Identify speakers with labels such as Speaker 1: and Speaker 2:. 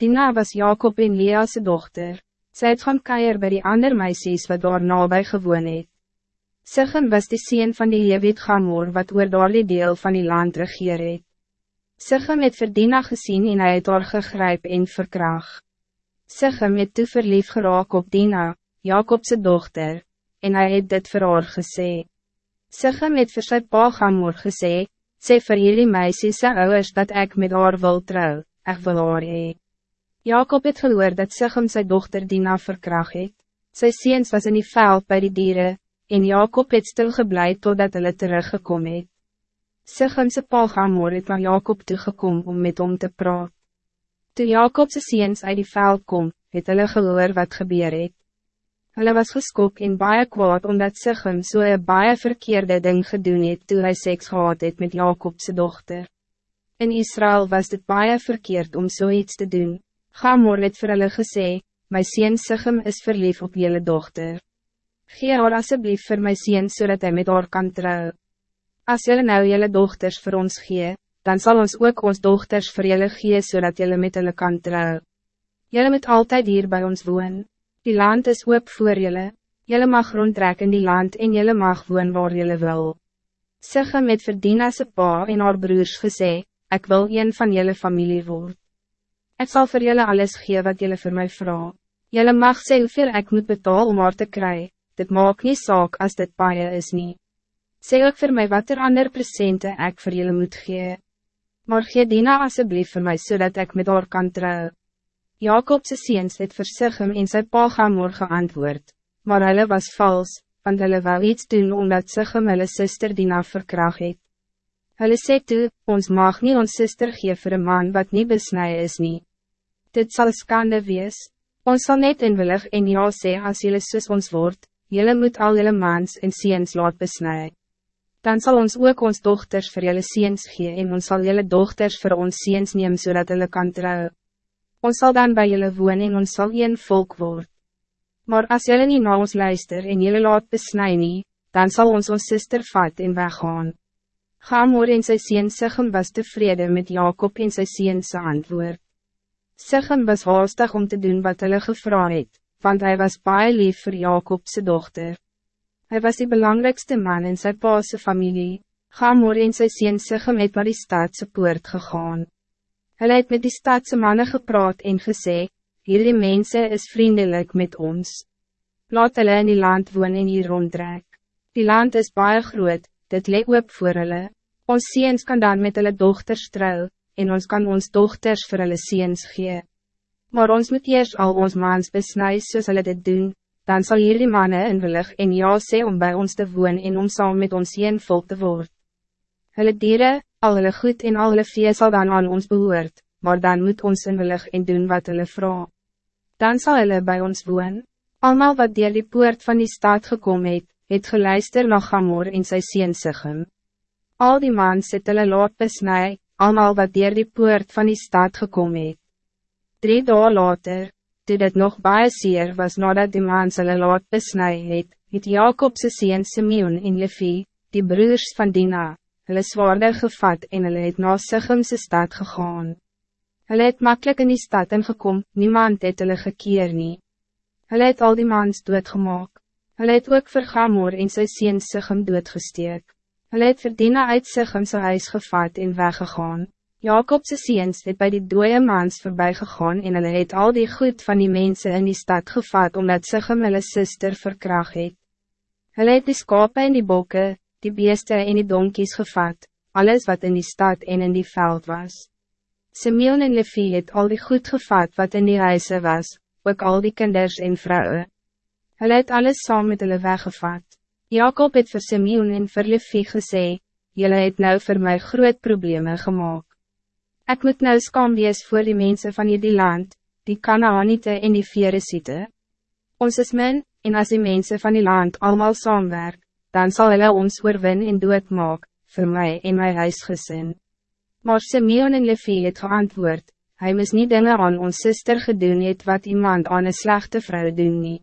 Speaker 1: Dina was Jacob en Lea's dochter. Zij het gaan keier bij die ander meisjes wat daar nabij gewoon het. Sichem was die sien van die Levit Gamor wat oor daar die deel van die land regeer het. Sichem het vir Dina gesien en hy het haar gegryp en verkraag. Sichem het toe verlief geraak op Dina, Jacobse dochter, en hij het dit vir haar gesê. Sichem het vir sy pa Gamor gesê, sê vir hierdie meisjes sy ouwers dat ik met haar wil trouw, ek wil haar hee. Jacob het gehoor dat Sichem zijn dochter Dina verkracht het. Sy seens was in die veld bij die dieren, en Jacob het stilgebleid totdat hulle teruggekom het. Sichemse pa Gamor het naar Jacob toegekom om met hom te praat. Toe Jacobse seens uit die veld kom, het hulle gehoor wat gebeur het. Hulle was geskok en baie kwaad omdat Sichem so een baie verkeerde ding gedoen het toe hy seks gehad het met Jacobse dochter. In Israël was dit baie verkeerd om zoiets so te doen. Gamor het vir hulle gesê, my sien Sichem is verlief op jelle dochter. Gee haar asseblief vir my sien zodat hij met haar kan trouw. Als jullie nou jelle dochters voor ons gee, dan zal ons ook ons dochters voor jullie gee zodat jullie met hulle kan trouw. Jullie moet altijd hier bij ons woon. Die land is oop voor jullie. Jullie mag rondtrek in die land en jullie mag woon waar jullie wil. Sichem het verdien as pa en haar broers gesê, ik wil een van jullie familie worden. Ik zal voor jullie alles geven wat jullie voor mij vragen. Jullie mag sê hoeveel ik moet betalen om haar te krijgen. Dit maakt niet zaak als dit paie is niet. Sê ook voor mij wat er ander presente ik voor jullie moet geven. Maar gee Dina alsjeblieft voor mij zodat ik met haar kan trouwen. Jacobse seens het versichum en sy pa gaan morgen antwoord. Maar hulle was vals, want hulle wou iets doen omdat Sichem hulle sister Dina verkracht het. Hulle sê toe, ons mag niet ons sister gee vir een man wat niet besnij is niet dit zal skande wees. Ons zal net inwillig en ja sê as jylle soos ons word, jylle moet al jylle mans en seens laat besnij. Dan zal ons ook ons dochters voor jylle seens gee en ons zal jylle dochters voor ons seens neem zodat jylle kan trouw. Ons zal dan bij jylle woon en ons zal een volk word. Maar als jylle niet naar ons luister en jylle laat besnij nie, dan zal ons ons sister vat en weggaan. Gamor en sy seens Sichem was tevreden met Jacob en sy seens antwoord. Sichem was haastig om te doen wat hulle gevra het, want hij was baie lief vir Jacobse dochter. Hij was die belangrijkste man in zijn paase familie, Gamor en sy sien Sichem het naar die stadse poort gegaan. Hij het met die stadse mannen gepraat en gesê, hierdie mensen is vriendelijk met ons. Laat hulle in die land woon en hier rondrek. Die land is baie groot, dit leek op voor hulle. Ons ziens kan dan met hulle dochters trouw, en ons kan ons dochters vir hulle seens gee. Maar ons moet eerst al ons mans besnij soos hulle dit doen, dan zal hierdie manne inwillig en ja sê om bij ons te woon en om saam met ons een volk te word. Hulle dieren, al hulle goed en al hulle vee sal dan aan ons behoort, maar dan moet ons inwillig en doen wat hulle vra. Dan zal hulle bij ons woon. Almal wat dier die poort van die stad gekomen het, het geluister na Gamor en sy seensichem. Al die mans het hulle laat besnij, allemaal wat dier die poort van die stad gekomen het. Drie dagen later, toe dit nog baie seer was nadat die man hulle laat besnij het, het Jacobse sien Simeon en Levi, die broers van Dina, hulle zwaarder gevat en hulle het na Sichemse stad gegaan. Hulle het makkelijk in die stad ingekom, niemand het hulle gekeer nie. Hulle het al die mans doodgemaak. Hulle het ook vir Gamor en sy sien Sichem doodgesteek. Hulle het verdienen uit zich in zijn huis gevat en weggegaan. Jacobse seens het bij die dode mans voorbij gegaan en hulle het al die goed van die mensen in die stad gevat omdat hem hulle sister verkracht het. Hulle het die skape en die bokken, die beeste en die donkies gevat, alles wat in die stad en in die veld was. Simeon en Levi het al die goed gevat wat in die huise was, ook al die kinders en vrouwen. Hulle het alles saam met hulle weggevat. Jacob het vir Simeon en vir Levi gesê, Julle het nou voor mij groot problemen gemaakt. Ik moet nou skam wees voor die mensen van die land, die Kanaanite en die Veresite. Ons is min, en als die mensen van die land allemaal saamwerk, dan zal hulle ons oorwin en doodmaak, voor mij en mijn huisgezin. Maar Simeon en Levi het geantwoord, hij mis niet dingen aan ons sister gedoen het wat iemand aan een slechte vrouw doen niet.